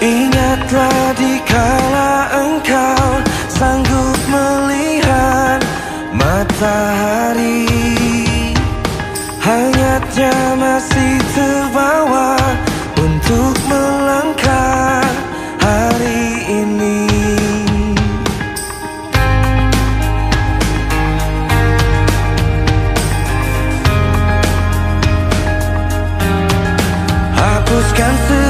Ingatlah di kala engkau sanggup melihat matahari. Hangatnya masih terbawa untuk melangkah hari ini. Hapuskan semua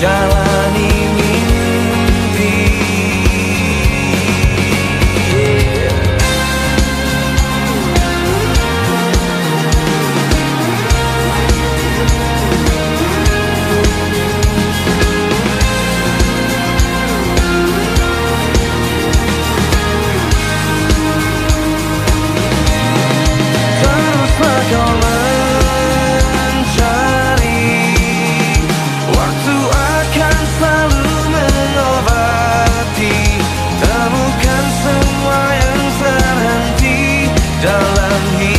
jalan he